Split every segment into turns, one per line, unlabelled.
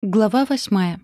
Глава восьмая.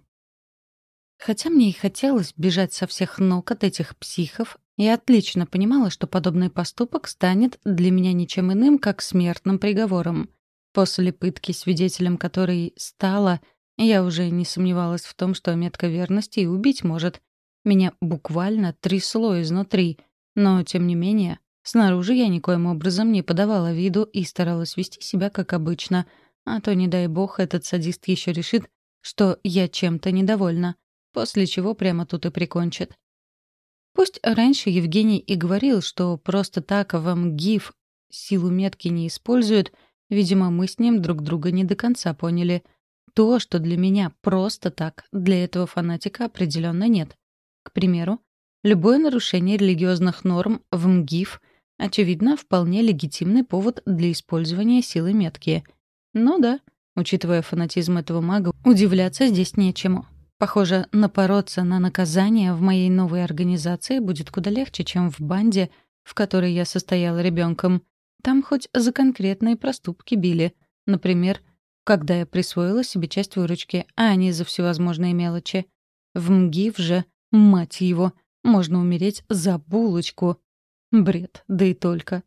Хотя мне и хотелось бежать со всех ног от этих психов, я отлично понимала, что подобный поступок станет для меня ничем иным, как смертным приговором. После пытки, свидетелем которой стала, я уже не сомневалась в том, что метка верности и убить может. Меня буквально трясло изнутри, но, тем не менее, снаружи я никоим образом не подавала виду и старалась вести себя как обычно, а то, не дай бог, этот садист еще решит, что я чем-то недовольна, после чего прямо тут и прикончит. Пусть раньше Евгений и говорил, что просто так в МГИФ силу метки не используют, видимо, мы с ним друг друга не до конца поняли. То, что для меня просто так, для этого фанатика определенно нет. К примеру, любое нарушение религиозных норм в МГИФ — очевидно, вполне легитимный повод для использования силы метки. Ну да, Учитывая фанатизм этого мага, удивляться здесь нечему. Похоже, напороться на наказание в моей новой организации будет куда легче, чем в банде, в которой я состояла ребенком. Там хоть за конкретные проступки били. Например, когда я присвоила себе часть выручки, а не за всевозможные мелочи. В МГИВ же, мать его, можно умереть за булочку. Бред, да и только.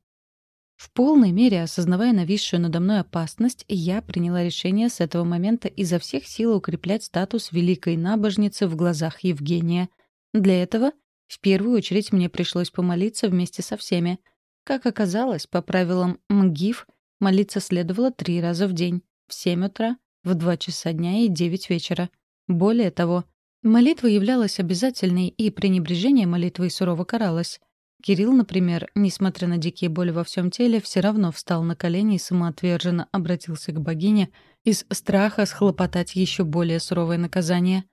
В полной мере осознавая нависшую надо мной опасность, я приняла решение с этого момента изо всех сил укреплять статус великой набожницы в глазах Евгения. Для этого в первую очередь мне пришлось помолиться вместе со всеми. Как оказалось, по правилам МГИФ молиться следовало три раза в день — в семь утра, в два часа дня и девять вечера. Более того, молитва являлась обязательной, и пренебрежение молитвой сурово каралось. Кирилл, например, несмотря на дикие боли во всем теле, все равно встал на колени и самоотверженно обратился к богине из страха схлопотать еще более суровое наказание.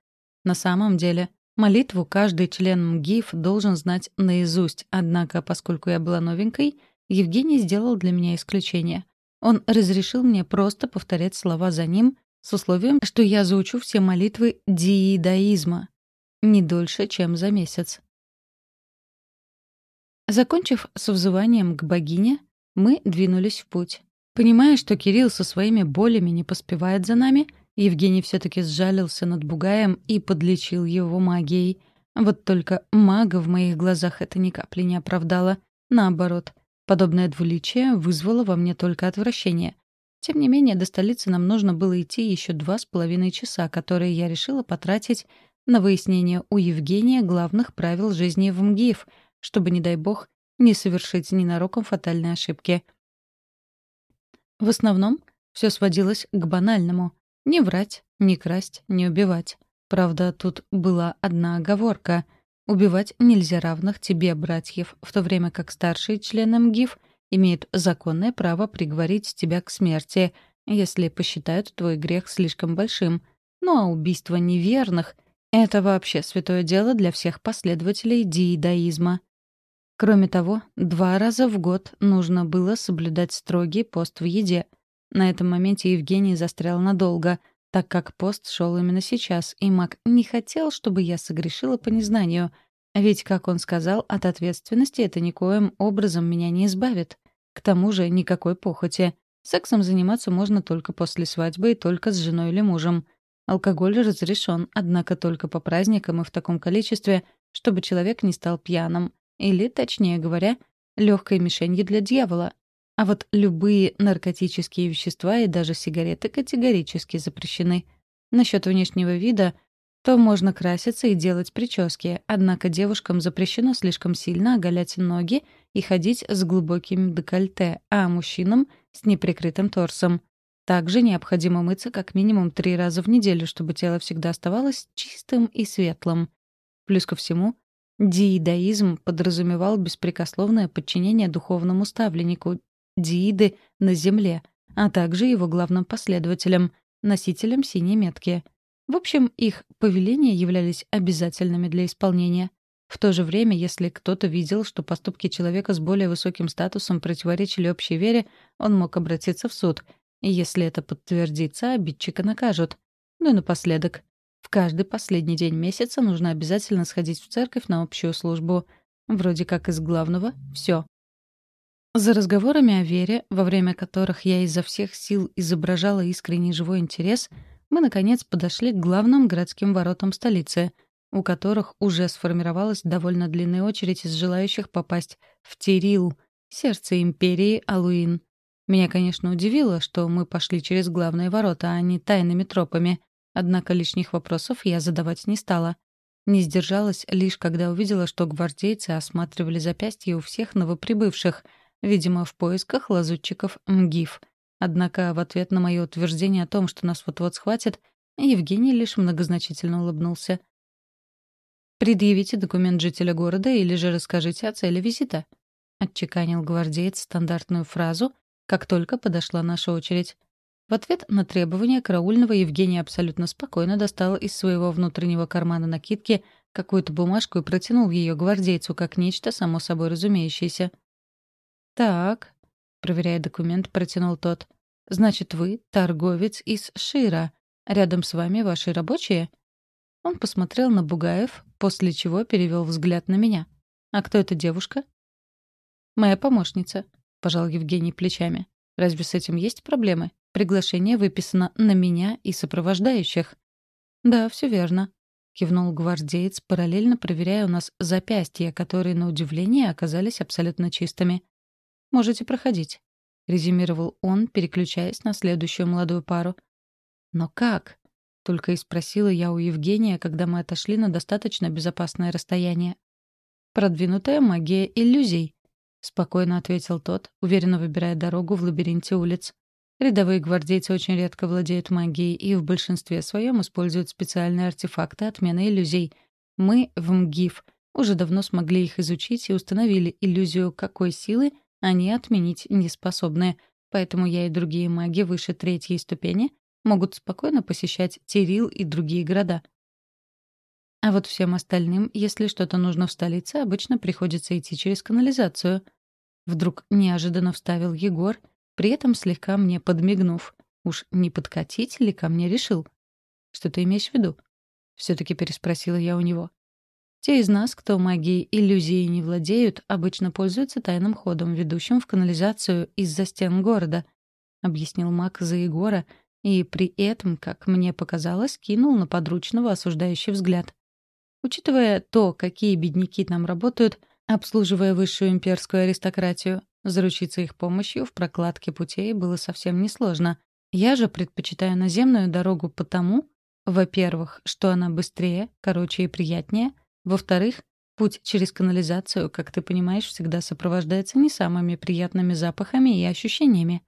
На самом деле, молитву каждый член МГИФ должен знать наизусть, однако, поскольку я была новенькой, Евгений сделал для меня исключение. Он разрешил мне просто повторять слова за ним с условием, что я заучу все молитвы диидаизма. Не дольше, чем за месяц. Закончив с взыванием к богине, мы двинулись в путь. Понимая, что Кирилл со своими болями не поспевает за нами, Евгений все-таки сжалился над бугаем и подлечил его магией. Вот только мага в моих глазах это ни капли не оправдало. Наоборот, подобное двуличие вызвало во мне только отвращение. Тем не менее, до столицы нам нужно было идти еще два с половиной часа, которые я решила потратить на выяснение у Евгения главных правил жизни в МГИФ — чтобы, не дай бог, не совершить ненароком фатальной ошибки. В основном все сводилось к банальному — не врать, не красть, не убивать. Правда, тут была одна оговорка — убивать нельзя равных тебе братьев, в то время как старшие члены МГИФ имеют законное право приговорить тебя к смерти, если посчитают твой грех слишком большим. Ну а убийство неверных — это вообще святое дело для всех последователей диидаизма. Кроме того, два раза в год нужно было соблюдать строгий пост в еде. На этом моменте Евгений застрял надолго, так как пост шел именно сейчас, и маг не хотел, чтобы я согрешила по незнанию. Ведь, как он сказал, от ответственности это никоим образом меня не избавит. К тому же никакой похоти. Сексом заниматься можно только после свадьбы и только с женой или мужем. Алкоголь разрешен, однако только по праздникам и в таком количестве, чтобы человек не стал пьяным. Или, точнее говоря, легкой мишенью для дьявола. А вот любые наркотические вещества и даже сигареты категорически запрещены. Насчет внешнего вида, то можно краситься и делать прически, однако девушкам запрещено слишком сильно оголять ноги и ходить с глубоким декольте, а мужчинам — с неприкрытым торсом. Также необходимо мыться как минимум три раза в неделю, чтобы тело всегда оставалось чистым и светлым. Плюс ко всему, Диидаизм подразумевал беспрекословное подчинение духовному ставленнику Дииды на земле, а также его главным последователям, носителям синей метки. В общем, их повеления являлись обязательными для исполнения. В то же время, если кто-то видел, что поступки человека с более высоким статусом противоречили общей вере, он мог обратиться в суд. Если это подтвердится, обидчика накажут. Ну и напоследок. Каждый последний день месяца нужно обязательно сходить в церковь на общую службу. Вроде как из главного — все. За разговорами о вере, во время которых я изо всех сил изображала искренний живой интерес, мы, наконец, подошли к главным городским воротам столицы, у которых уже сформировалась довольно длинная очередь из желающих попасть в Тирил, сердце империи Алуин. Меня, конечно, удивило, что мы пошли через главные ворота, а не тайными тропами. Однако лишних вопросов я задавать не стала. Не сдержалась лишь, когда увидела, что гвардейцы осматривали запястья у всех новоприбывших, видимо, в поисках лазутчиков МГИФ. Однако в ответ на мое утверждение о том, что нас вот-вот схватят, Евгений лишь многозначительно улыбнулся. «Предъявите документ жителя города или же расскажите о цели визита», — отчеканил гвардеец стандартную фразу, как только подошла наша очередь. В ответ на требование караульного Евгений абсолютно спокойно достал из своего внутреннего кармана накидки какую-то бумажку и протянул ее гвардейцу как нечто само собой разумеющееся. «Так», — проверяя документ, протянул тот. «Значит, вы торговец из Шира. Рядом с вами ваши рабочие?» Он посмотрел на Бугаев, после чего перевел взгляд на меня. «А кто эта девушка?» «Моя помощница», — пожал Евгений плечами. «Разве с этим есть проблемы? Приглашение выписано на меня и сопровождающих». «Да, все верно», — кивнул гвардеец, параллельно проверяя у нас запястья, которые, на удивление, оказались абсолютно чистыми. «Можете проходить», — резюмировал он, переключаясь на следующую молодую пару. «Но как?» — только и спросила я у Евгения, когда мы отошли на достаточно безопасное расстояние. «Продвинутая магия иллюзий», — спокойно ответил тот, уверенно выбирая дорогу в лабиринте улиц. Рядовые гвардейцы очень редко владеют магией и в большинстве своем используют специальные артефакты отмены иллюзий. Мы в МГИФ уже давно смогли их изучить и установили иллюзию, какой силы они отменить не способны. Поэтому я и другие маги выше третьей ступени могут спокойно посещать Тирил и другие города. А вот всем остальным, если что-то нужно в столице, обычно приходится идти через канализацию. Вдруг неожиданно вставил Егор — при этом слегка мне подмигнув. Уж не подкатить ли ко мне решил? Что ты имеешь в виду? Все-таки переспросила я у него. Те из нас, кто магией иллюзии не владеют, обычно пользуются тайным ходом, ведущим в канализацию из-за стен города, объяснил маг за Егора, и при этом, как мне показалось, кинул на подручного осуждающий взгляд. Учитывая то, какие бедняки там работают, обслуживая высшую имперскую аристократию, Заручиться их помощью в прокладке путей было совсем несложно. Я же предпочитаю наземную дорогу потому, во-первых, что она быстрее, короче и приятнее, во-вторых, путь через канализацию, как ты понимаешь, всегда сопровождается не самыми приятными запахами и ощущениями.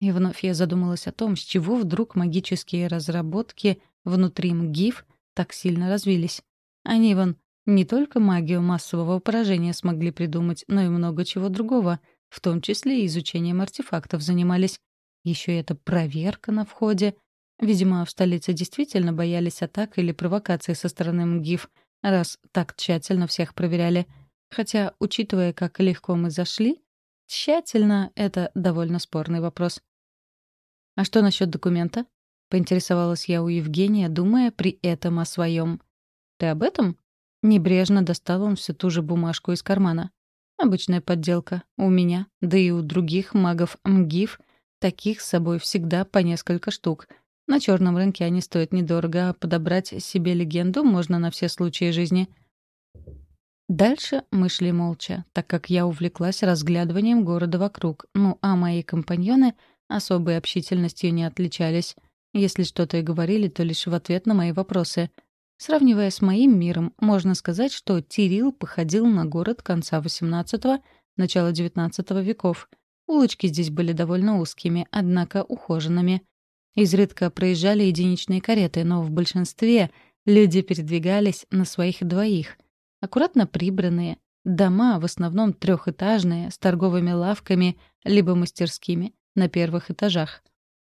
И вновь я задумалась о том, с чего вдруг магические разработки внутри МГИФ так сильно развились. Они, вон, не только магию массового поражения смогли придумать, но и много чего другого, в том числе и изучением артефактов занимались. Еще и эта проверка на входе. Видимо, в столице действительно боялись атак или провокаций со стороны МГИФ, раз так тщательно всех проверяли. Хотя, учитывая, как легко мы зашли, тщательно — это довольно спорный вопрос. «А что насчет документа?» — поинтересовалась я у Евгения, думая при этом о своем. «Ты об этом?» Небрежно достал он всю ту же бумажку из кармана. Обычная подделка. У меня, да и у других магов МГИФ, таких с собой всегда по несколько штук. На черном рынке они стоят недорого, а подобрать себе легенду можно на все случаи жизни. Дальше мы шли молча, так как я увлеклась разглядыванием города вокруг, ну а мои компаньоны особой общительностью не отличались. Если что-то и говорили, то лишь в ответ на мои вопросы — Сравнивая с моим миром, можно сказать, что Тирил походил на город конца XVIII — начала XIX веков. Улочки здесь были довольно узкими, однако ухоженными. Изредка проезжали единичные кареты, но в большинстве люди передвигались на своих двоих. Аккуратно прибранные, дома в основном трехэтажные, с торговыми лавками либо мастерскими на первых этажах.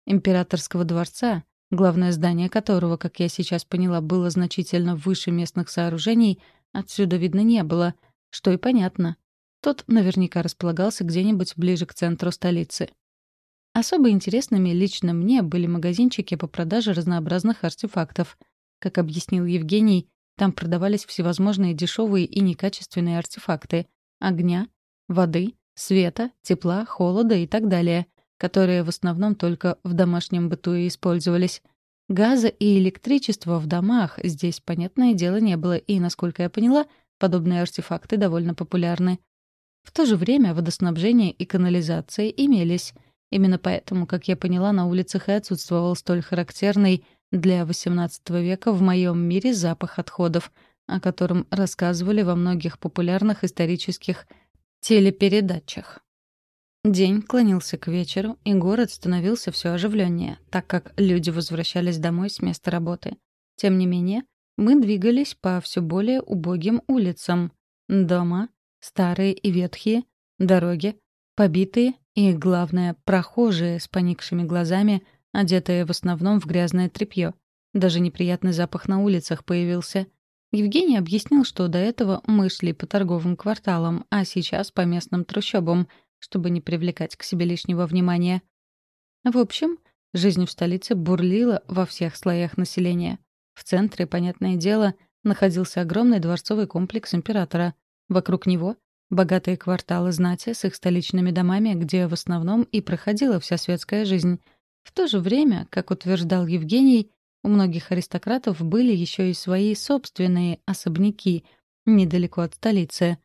Императорского дворца главное здание которого, как я сейчас поняла, было значительно выше местных сооружений, отсюда видно не было, что и понятно. Тот наверняка располагался где-нибудь ближе к центру столицы. Особо интересными лично мне были магазинчики по продаже разнообразных артефактов. Как объяснил Евгений, там продавались всевозможные дешевые и некачественные артефакты — огня, воды, света, тепла, холода и так далее — которые в основном только в домашнем быту и использовались. Газа и электричества в домах здесь, понятное дело, не было, и, насколько я поняла, подобные артефакты довольно популярны. В то же время водоснабжение и канализация имелись. Именно поэтому, как я поняла, на улицах и отсутствовал столь характерный для XVIII века в моем мире запах отходов, о котором рассказывали во многих популярных исторических телепередачах. День клонился к вечеру, и город становился все оживленнее, так как люди возвращались домой с места работы. Тем не менее, мы двигались по все более убогим улицам. Дома, старые и ветхие, дороги, побитые и, главное, прохожие с поникшими глазами, одетые в основном в грязное тряпье. Даже неприятный запах на улицах появился. Евгений объяснил, что до этого мы шли по торговым кварталам, а сейчас по местным трущобам, чтобы не привлекать к себе лишнего внимания. В общем, жизнь в столице бурлила во всех слоях населения. В центре, понятное дело, находился огромный дворцовый комплекс императора. Вокруг него — богатые кварталы знати с их столичными домами, где в основном и проходила вся светская жизнь. В то же время, как утверждал Евгений, у многих аристократов были еще и свои собственные особняки недалеко от столицы.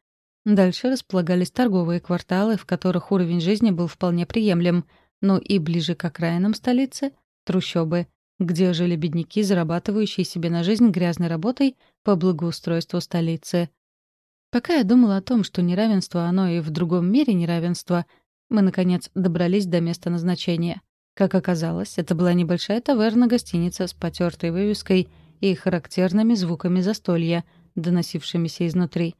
Дальше располагались торговые кварталы, в которых уровень жизни был вполне приемлем, но и ближе к окраинам столицы — трущобы — где жили бедняки, зарабатывающие себе на жизнь грязной работой по благоустройству столицы. Пока я думала о том, что неравенство, оно и в другом мире неравенство, мы, наконец, добрались до места назначения. Как оказалось, это была небольшая таверна-гостиница с потертой вывеской и характерными звуками застолья, доносившимися изнутри.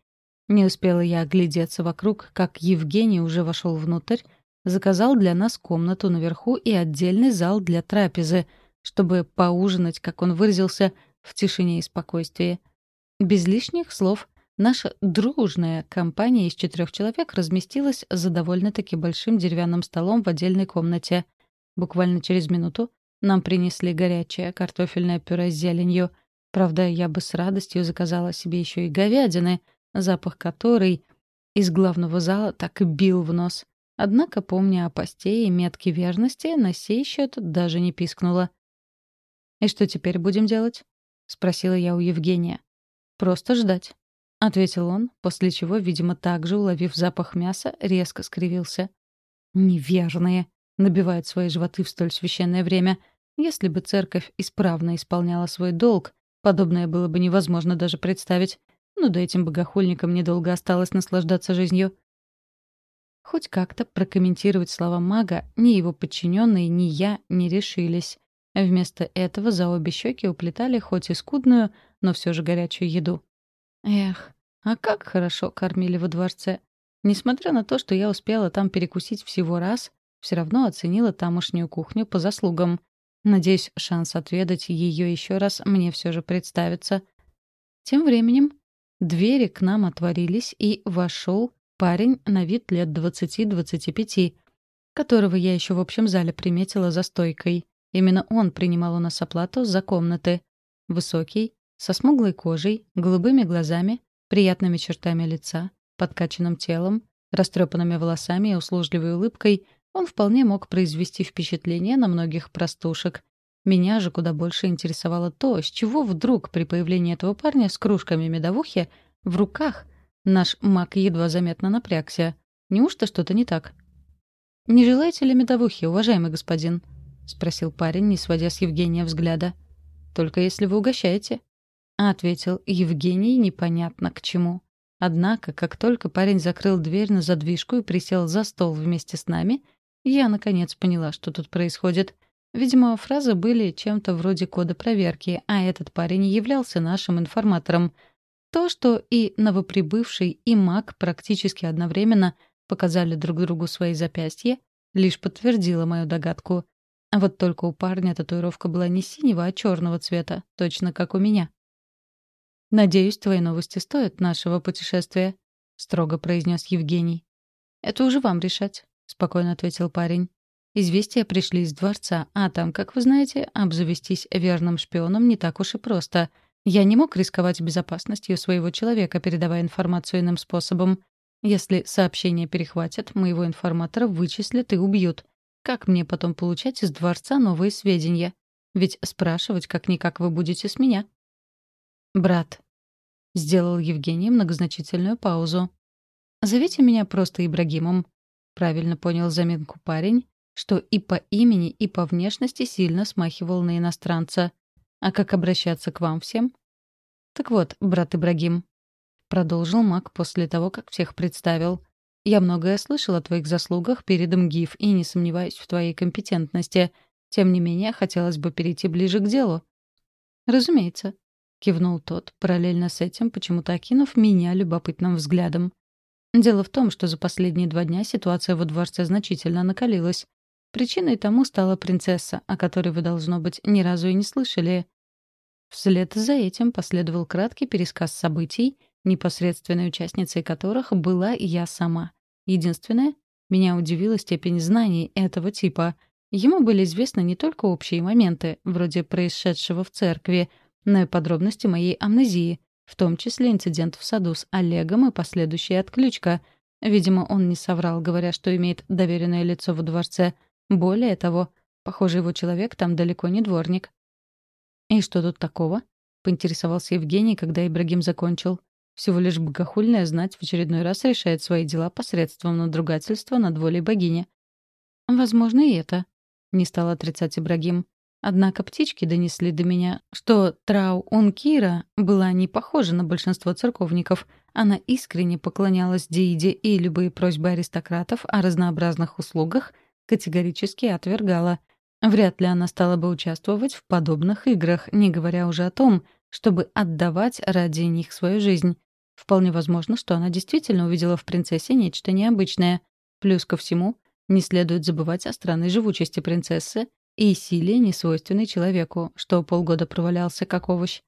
Не успела я оглядеться вокруг, как Евгений уже вошел внутрь, заказал для нас комнату наверху и отдельный зал для трапезы — чтобы поужинать, как он выразился, в тишине и спокойствии. Без лишних слов наша дружная компания из четырех человек разместилась за довольно-таки большим деревянным столом в отдельной комнате. Буквально через минуту нам принесли горячее картофельное пюре с зеленью. Правда, я бы с радостью заказала себе еще и говядины, запах которой из главного зала так бил в нос. Однако, помня о посте и метке верности, на сей счет даже не пискнула. «И что теперь будем делать?» — спросила я у Евгения. «Просто ждать», — ответил он, после чего, видимо, также, уловив запах мяса, резко скривился. «Неверные!» — набивают свои животы в столь священное время. Если бы церковь исправно исполняла свой долг, подобное было бы невозможно даже представить. Но да этим богохульникам недолго осталось наслаждаться жизнью. Хоть как-то прокомментировать слова мага ни его подчиненные, ни я не решились. Вместо этого за обе щеки уплетали хоть и скудную, но все же горячую еду. Эх, а как хорошо кормили во дворце. Несмотря на то, что я успела там перекусить всего раз, все равно оценила тамошнюю кухню по заслугам. Надеюсь, шанс отведать ее еще раз мне все же представится. Тем временем двери к нам отворились, и вошел парень на вид лет 20-25, которого я еще в общем зале приметила за стойкой. Именно он принимал у нас оплату за комнаты. Высокий, со смуглой кожей, голубыми глазами, приятными чертами лица, подкачанным телом, растрепанными волосами и услужливой улыбкой, он вполне мог произвести впечатление на многих простушек. Меня же куда больше интересовало то, с чего вдруг при появлении этого парня с кружками медовухи в руках наш маг едва заметно напрягся. Неужто что-то не так? «Не желаете ли медовухи, уважаемый господин?» — спросил парень, не сводя с Евгения взгляда. «Только если вы угощаете», — ответил Евгений непонятно к чему. Однако, как только парень закрыл дверь на задвижку и присел за стол вместе с нами, я, наконец, поняла, что тут происходит. Видимо, фразы были чем-то вроде кода проверки, а этот парень являлся нашим информатором. То, что и новоприбывший, и маг практически одновременно показали друг другу свои запястья, лишь подтвердило мою догадку — а вот только у парня татуировка была не синего, а черного цвета, точно как у меня. «Надеюсь, твои новости стоят нашего путешествия», — строго произнес Евгений. «Это уже вам решать», — спокойно ответил парень. «Известия пришли из дворца, а там, как вы знаете, обзавестись верным шпионом не так уж и просто. Я не мог рисковать безопасностью своего человека, передавая информацию иным способом. Если сообщение перехватят, моего информатора вычислят и убьют. Как мне потом получать из дворца новые сведения? Ведь спрашивать как-никак вы будете с меня. «Брат», — сделал Евгений многозначительную паузу. «Зовите меня просто Ибрагимом», — правильно понял заминку парень, что и по имени, и по внешности сильно смахивал на иностранца. «А как обращаться к вам всем?» «Так вот, брат Ибрагим», — продолжил маг после того, как всех представил. «Я многое слышал о твоих заслугах перед МГИФ и не сомневаюсь в твоей компетентности. Тем не менее, хотелось бы перейти ближе к делу». «Разумеется», — кивнул тот, параллельно с этим почему-то окинув меня любопытным взглядом. Дело в том, что за последние два дня ситуация во дворце значительно накалилась. Причиной тому стала принцесса, о которой вы, должно быть, ни разу и не слышали. Вслед за этим последовал краткий пересказ событий, непосредственной участницей которых была я сама. Единственное, меня удивила степень знаний этого типа. Ему были известны не только общие моменты, вроде происшедшего в церкви, но и подробности моей амнезии, в том числе инцидент в саду с Олегом и последующая отключка. Видимо, он не соврал, говоря, что имеет доверенное лицо во дворце. Более того, похоже, его человек там далеко не дворник. «И что тут такого?» — поинтересовался Евгений, когда Ибрагим закончил. Всего лишь богохульная знать в очередной раз решает свои дела посредством надругательства над волей богини. «Возможно, и это», — не стал отрицать Ибрагим. Однако птички донесли до меня, что Трау Ункира была не похожа на большинство церковников. Она искренне поклонялась Дииде и любые просьбы аристократов о разнообразных услугах категорически отвергала. Вряд ли она стала бы участвовать в подобных играх, не говоря уже о том, чтобы отдавать ради них свою жизнь. Вполне возможно, что она действительно увидела в принцессе нечто необычное. Плюс ко всему, не следует забывать о странной живучести принцессы и силе, несвойственной человеку, что полгода провалялся как овощ.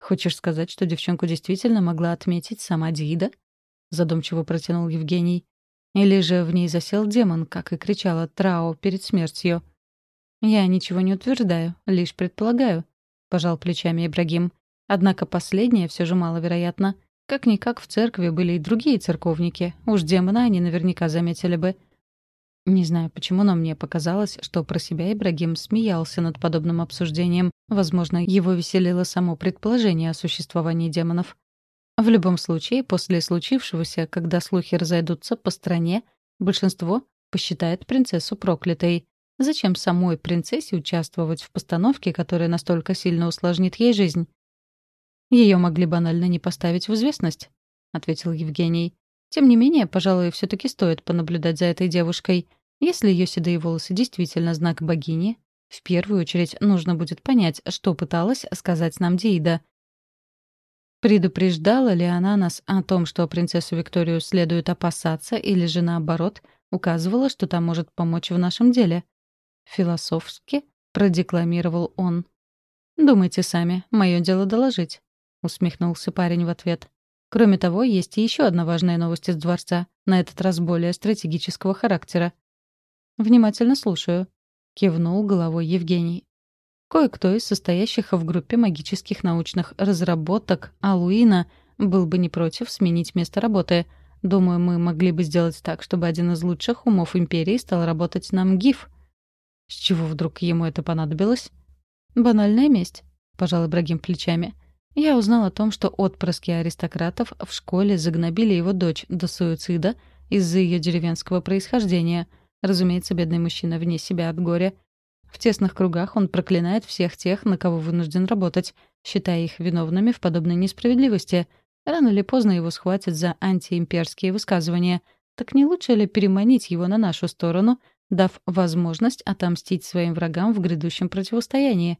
«Хочешь сказать, что девчонку действительно могла отметить сама Дида?» — задумчиво протянул Евгений. «Или же в ней засел демон, как и кричала Трао перед смертью?» «Я ничего не утверждаю, лишь предполагаю», — пожал плечами Ибрагим. «Однако последнее все же маловероятно. Как-никак в церкви были и другие церковники. Уж демона они наверняка заметили бы. Не знаю почему, но мне показалось, что про себя Ибрагим смеялся над подобным обсуждением. Возможно, его веселило само предположение о существовании демонов. В любом случае, после случившегося, когда слухи разойдутся по стране, большинство посчитает принцессу проклятой. Зачем самой принцессе участвовать в постановке, которая настолько сильно усложнит ей жизнь? Ее могли банально не поставить в известность, ответил Евгений. Тем не менее, пожалуй, все таки стоит понаблюдать за этой девушкой. Если ее седые волосы действительно знак богини, в первую очередь нужно будет понять, что пыталась сказать нам Диида. Предупреждала ли она нас о том, что принцессу Викторию следует опасаться, или же наоборот, указывала, что та может помочь в нашем деле? Философски продекламировал он. «Думайте сами, мое дело доложить», — усмехнулся парень в ответ. Кроме того, есть еще одна важная новость из дворца, на этот раз более стратегического характера. «Внимательно слушаю», — кивнул головой Евгений. Кое-кто из состоящих в группе магических научных разработок Алуина был бы не против сменить место работы. Думаю, мы могли бы сделать так, чтобы один из лучших умов Империи стал работать на МГИФ. С чего вдруг ему это понадобилось? Банальная месть, пожал Ибрагим плечами. Я узнал о том, что отпрыски аристократов в школе загнобили его дочь до суицида из-за ее деревенского происхождения. Разумеется, бедный мужчина вне себя от горя. В тесных кругах он проклинает всех тех, на кого вынужден работать, считая их виновными в подобной несправедливости. Рано или поздно его схватят за антиимперские высказывания. Так не лучше ли переманить его на нашу сторону — дав возможность отомстить своим врагам в грядущем противостоянии.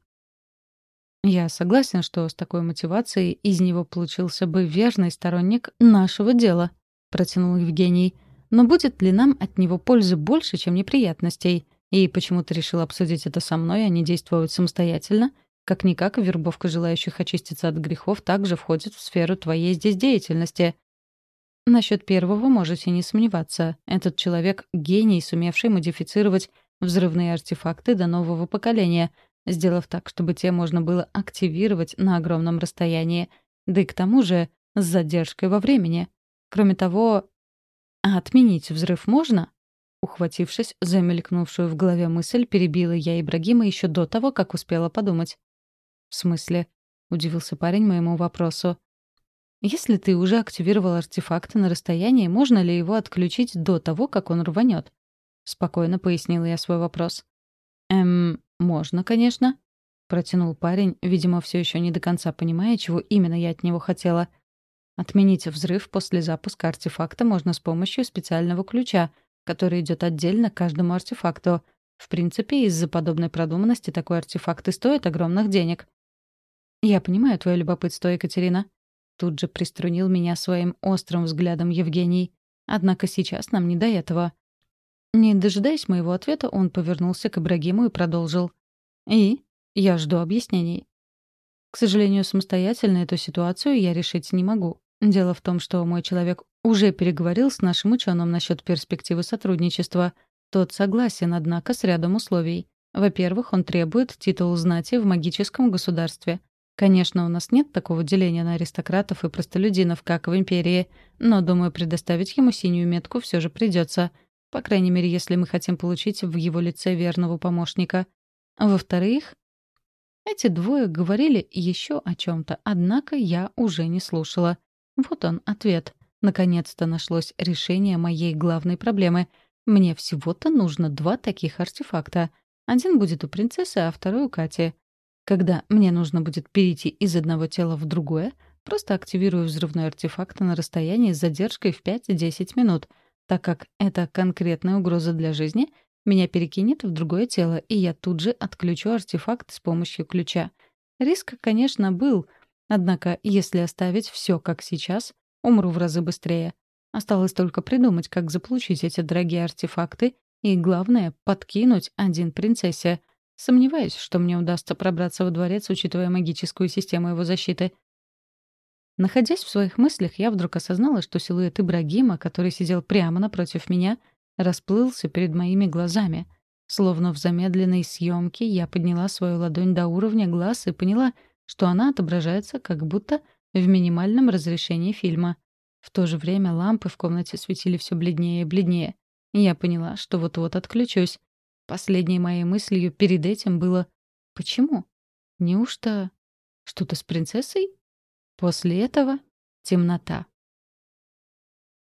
Я согласен, что с такой мотивацией из него получился бы верный сторонник нашего дела, протянул Евгений. Но будет ли нам от него пользы больше, чем неприятностей? И почему ты решил обсудить это со мной, а не действовать самостоятельно? Как-никак, вербовка желающих очиститься от грехов также входит в сферу твоей здесь деятельности. Насчет первого можете не сомневаться. Этот человек — гений, сумевший модифицировать взрывные артефакты до нового поколения, сделав так, чтобы те можно было активировать на огромном расстоянии, да и к тому же с задержкой во времени. Кроме того, отменить взрыв можно? Ухватившись за мелькнувшую в голове мысль, перебила я Ибрагима еще до того, как успела подумать. «В смысле?» — удивился парень моему вопросу. «Если ты уже активировал артефакт на расстоянии, можно ли его отключить до того, как он рванет?» — спокойно пояснила я свой вопрос. «Эм, можно, конечно», — протянул парень, видимо, все еще не до конца понимая, чего именно я от него хотела. «Отменить взрыв после запуска артефакта можно с помощью специального ключа — который идет отдельно каждому артефакту. В принципе, из-за подобной продуманности такой артефакт и стоит огромных денег. «Я понимаю твое любопытство, Екатерина». Тут же приструнил меня своим острым взглядом Евгений. Однако сейчас нам не до этого. Не дожидаясь моего ответа, он повернулся к Ибрагиму и продолжил. «И? Я жду объяснений». К сожалению, самостоятельно эту ситуацию я решить не могу. Дело в том, что мой человек уже переговорил с нашим ученым насчет перспективы сотрудничества. Тот согласен, однако, с рядом условий. Во-первых, он требует титул знати в магическом государстве. Конечно, у нас нет такого деления на аристократов и простолюдинов, как в Империи, но, думаю, предоставить ему синюю метку все же придется. По крайней мере, если мы хотим получить в его лице верного помощника. Во-вторых, эти двое говорили еще о чем-то, однако я уже не слушала. Вот он, ответ. Наконец-то нашлось решение моей главной проблемы. Мне всего-то нужно два таких артефакта. Один будет у принцессы, а второй у Кати. Когда мне нужно будет перейти из одного тела в другое, просто активирую взрывной артефакт на расстоянии с задержкой в 5-10 минут, так как это конкретная угроза для жизни, меня перекинет в другое тело, и я тут же отключу артефакт с помощью ключа. Риск, конечно, был — Однако, если оставить все как сейчас, умру в разы быстрее. Осталось только придумать, как заполучить эти дорогие артефакты и, главное, подкинуть один принцессе. Сомневаюсь, что мне удастся пробраться во дворец, учитывая магическую систему его защиты. Находясь в своих мыслях, я вдруг осознала, что силуэт Ибрагима, который сидел прямо напротив меня, расплылся перед моими глазами. Словно в замедленной съемке я подняла свою ладонь до уровня глаз и поняла — что она отображается как будто в минимальном разрешении фильма. В то же время лампы в комнате светили все бледнее и бледнее. я поняла, что вот-вот отключусь. Последней моей мыслью перед этим было «Почему? Неужто что-то с принцессой?» После этого темнота.